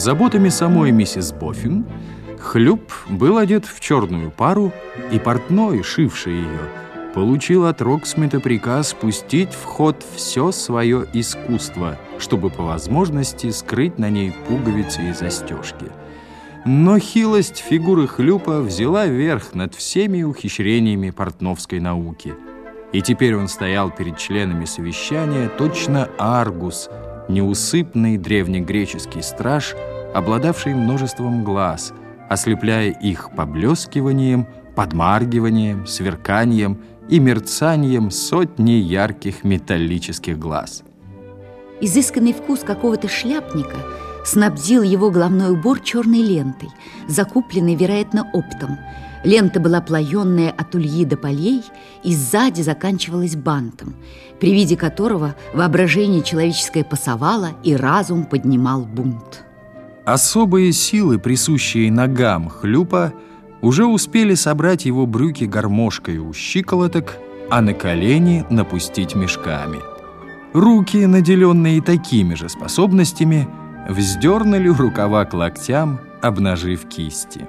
Заботами самой миссис Боффин Хлюп был одет в черную пару, и портной, шивший ее, получил от Роксмита приказ пустить в ход все свое искусство, чтобы по возможности скрыть на ней пуговицы и застежки. Но хилость фигуры Хлюпа взяла верх над всеми ухищрениями портновской науки. И теперь он стоял перед членами совещания точно Аргус, неусыпный древнегреческий страж, обладавший множеством глаз, ослепляя их поблескиванием, подмаргиванием, сверканием и мерцанием сотни ярких металлических глаз. Изысканный вкус какого-то шляпника снабдил его головной убор черной лентой, закупленной, вероятно, оптом. Лента была плаенная от ульи до полей и сзади заканчивалась бантом, при виде которого воображение человеческое пасовало и разум поднимал бунт. Особые силы, присущие ногам хлюпа, уже успели собрать его брюки гармошкой у щиколоток, а на колени напустить мешками. Руки, наделенные такими же способностями, вздернули рукава к локтям, обнажив кисти.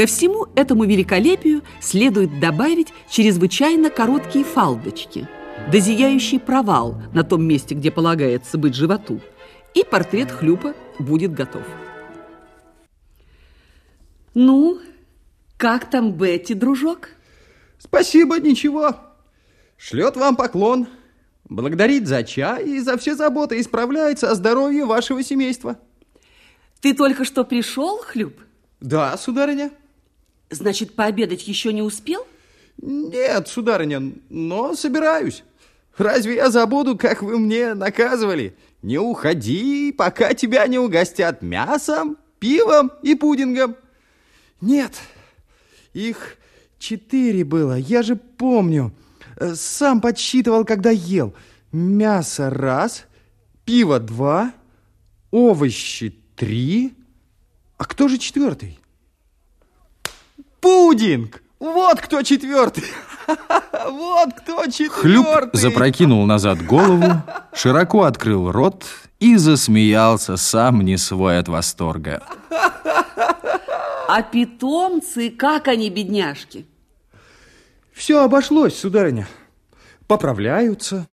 Ко всему этому великолепию следует добавить чрезвычайно короткие фалдочки, да зияющий провал на том месте, где полагается быть животу, и портрет Хлюпа будет готов. Ну, как там Бетти, дружок? Спасибо, ничего. Шлет вам поклон. Благодарит за чай и за все заботы. Исправляется о здоровье вашего семейства. Ты только что пришел, Хлюп? Да, сударыня. Значит, пообедать еще не успел? Нет, сударыня, но собираюсь. Разве я забуду, как вы мне наказывали? Не уходи, пока тебя не угостят мясом, пивом и пудингом. Нет, их четыре было, я же помню. Э, сам подсчитывал, когда ел. Мясо раз, пиво два, овощи три. А кто же четвертый? Пудинг! Вот кто четвертый! Вот кто четвертый! Хлюп запрокинул назад голову, широко открыл рот и засмеялся сам не свой от восторга. А питомцы, как они, бедняжки? Все обошлось, сударыня. Поправляются,